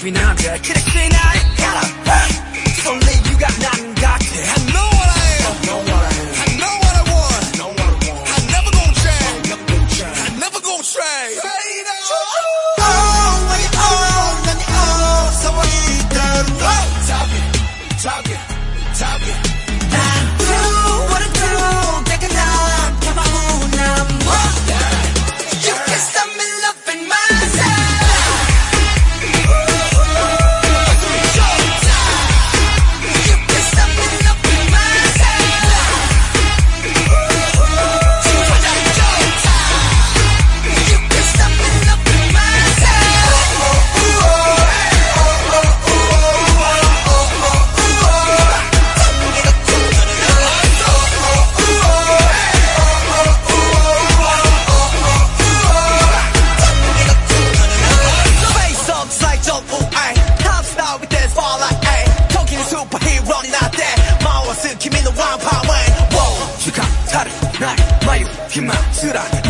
기나가 그래 그나 귀 맞추라.